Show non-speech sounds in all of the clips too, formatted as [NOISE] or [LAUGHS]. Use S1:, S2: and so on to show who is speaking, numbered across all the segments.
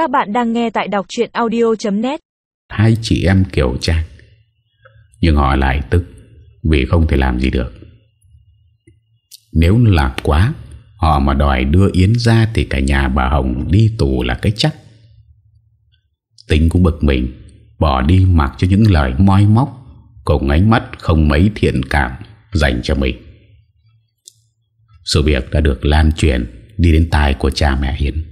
S1: Các bạn đang nghe tại đọc chuyện audio.net
S2: Hai chị em kiểu trang. Nhưng họ lại tức, Vì không thể làm gì được. Nếu lạc quá, Họ mà đòi đưa Yến ra Thì cả nhà bà Hồng đi tù là cái chắc. Tính cũng bực mình, Bỏ đi mặc cho những lời moi móc, Cùng ánh mắt không mấy thiện cảm Dành cho mình. Sự việc đã được lan truyền Đi đến tai của cha mẹ Hiến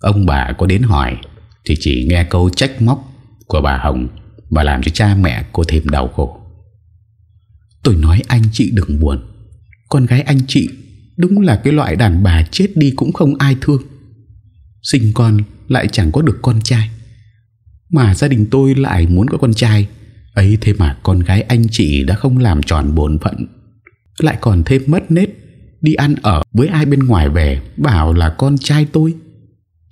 S2: Ông bà có đến hỏi Thì chỉ nghe câu trách móc Của bà Hồng Và làm cho cha mẹ cô thêm đau khổ. Tôi nói anh chị đừng buồn, Con gái anh chị Đúng là cái loại đàn bà chết đi Cũng không ai thương. Sinh con lại chẳng có được con trai, Mà gia đình tôi lại muốn có con trai. Ấy thế mà con gái anh chị Đã không làm tròn bổn phận, Lại còn thêm mất nết Đi ăn ở với ai bên ngoài về Bảo là con trai tôi.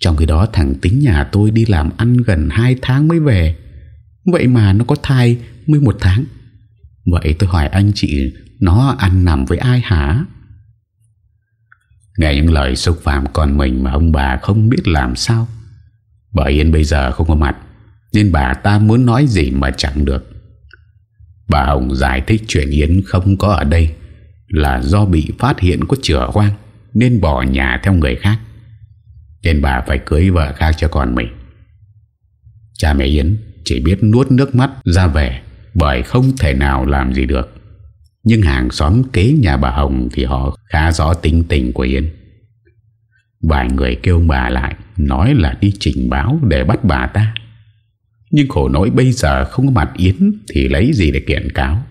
S2: Trong khi đó, thằng tính nhà tôi đi làm ăn gần 2 tháng mới về. Vậy mà nó có thai mới một tháng. Vậy tôi hỏi anh chị, Nó ăn nằm với ai hả? Nghe những lời xúc phạm con mình Mà ông bà không biết làm sao. Bởi Yên bây giờ không có mặt, Nên bà ta muốn nói gì mà chẳng được. Bà Hồng giải thích chuyện Yến không có ở đây Là do bị phát hiện có chữa hoang, Nên bỏ nhà theo người khác. Nên bà phải cưới vợ khác cho con mình. Cha mẹ Yến chỉ biết nuốt nước mắt ra về Bởi không thể nào làm gì được. Nhưng hàng xóm kế nhà bà Hồng Thì họ khá rõ tính tình của Yến. Vài người kêu bà lại, Nói là đi trình báo để bắt bà ta. Nhưng khổ nỗi bây giờ không có mặt Yến Thì lấy gì để kiện cáo?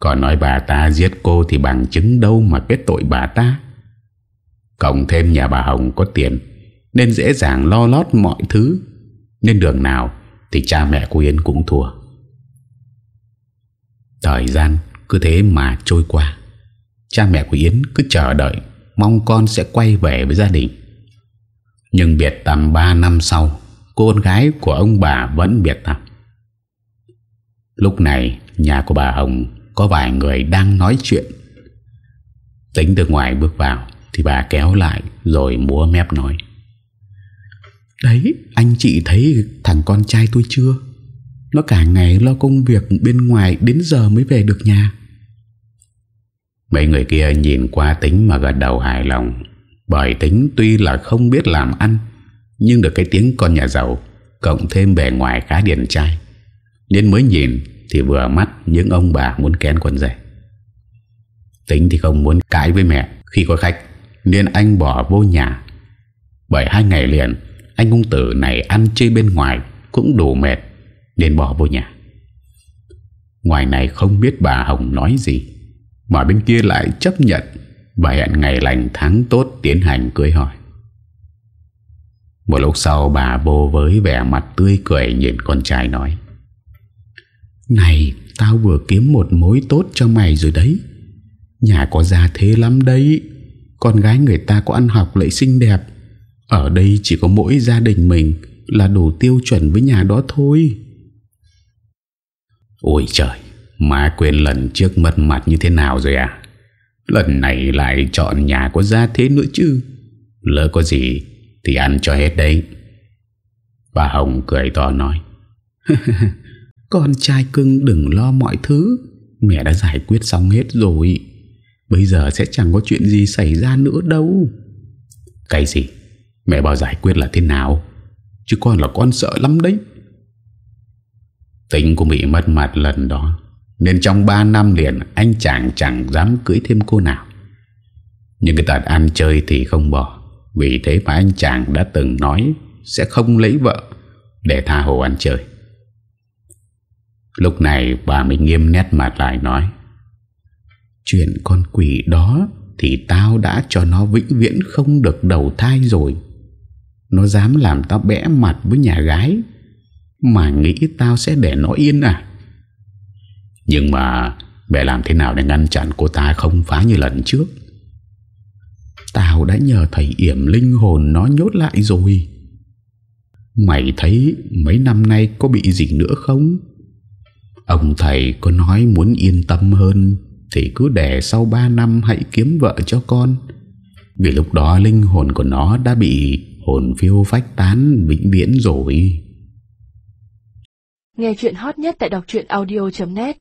S2: Còn nói bà ta giết cô Thì bằng chứng đâu mà kết tội bà ta. Cộng thêm nhà bà Hồng có tiền, Nên dễ dàng lo lót mọi thứ. Nên đường nào Thì cha mẹ của Yến cũng thua. Thời gian cứ thế mà trôi qua. Cha mẹ của Yến cứ chờ đợi, Mong con sẽ quay về với gia đình. Nhưng biệt tầm 3 năm sau, Cô con gái của ông bà vẫn biệt tầm. Lúc này, Nhà của bà Hồng Có vài người đang nói chuyện. Tính từ ngoài bước vào thì bà kéo lại Rồi múa mép nói. Đấy anh chị thấy thằng con trai tôi chưa? Nó cả ngày lo công việc bên ngoài Đến giờ mới về được nhà. Mấy người kia nhìn qua tính mà gật đầu hài lòng. Bởi tính tuy là không biết làm ăn Nhưng được cái tiếng con nhà giàu Cộng thêm bề ngoài khá điển trai. Nên mới nhìn Thì vừa mắt những ông bà muốn kén quần rể. Tính thì không muốn cãi với mẹ Khi có khách nên anh bỏ vô nhà. Bởi hai ngày liền, Anh ung tử này ăn chơi bên ngoài Cũng đủ mệt, Nên bỏ vô nhà. Ngoài này không biết bà Hồng nói gì, mà bên kia lại chấp nhận, Và hẹn ngày lành tháng tốt Tiến hành cưới hỏi. Một lúc sau bà vô với vẻ mặt tươi cười Nhìn con trai nói, Này, Tao vừa kiếm một mối tốt cho mày rồi đấy. Nhà có gia thế lắm đấy. Con gái người ta có ăn học lại xinh đẹp. Ở đây chỉ có mỗi gia đình mình Là đủ tiêu chuẩn với nhà đó thôi. Ôi trời, Má quên lần trước mất mặt như thế nào rồi à? Lần này lại chọn nhà có gia thế nữa chứ. Lỡ có gì Thì ăn cho hết đấy. Bà Hồng cười to nói. [LAUGHS] Con trai cưng đừng lo mọi thứ. Mẹ đã giải quyết xong hết rồi. Bây giờ sẽ chẳng có chuyện gì xảy ra nữa đâu. Cái gì? Mẹ bảo giải quyết là thế nào? Chứ con là con sợ lắm đấy. Tính cũng bị mất mặt lần đó, nên trong 3 năm liền Anh chàng chẳng dám cưới thêm cô nào. Nhưng cái tật ăn chơi thì không bỏ. Vì thế mà anh chàng đã từng nói Sẽ không lấy vợ Để tha hồ ăn chơi. Lúc này bà mình nghiêm nét mặt lại nói Chuyện con quỷ đó Thì tao đã cho nó vĩnh viễn không được đầu thai rồi. Nó dám làm tao bẽ mặt với nhà gái, Mà nghĩ tao sẽ để nó yên à? Nhưng mà Mẹ làm thế nào để ngăn chặn cô ta không phá như lần trước? Tao đã nhờ thầy yểm linh hồn nó nhốt lại rồi. Mày thấy mấy năm nay có bị gì nữa không? Ông thầy có nói muốn yên tâm hơn. Thì cứ để sau 3 năm hãy kiếm vợ cho con. Vì lúc đó linh hồn của nó đã bị hồn phiêu phách tán, vĩnh viễn rồi.
S1: Nghe chuyện hot nhất tại đọc audio.net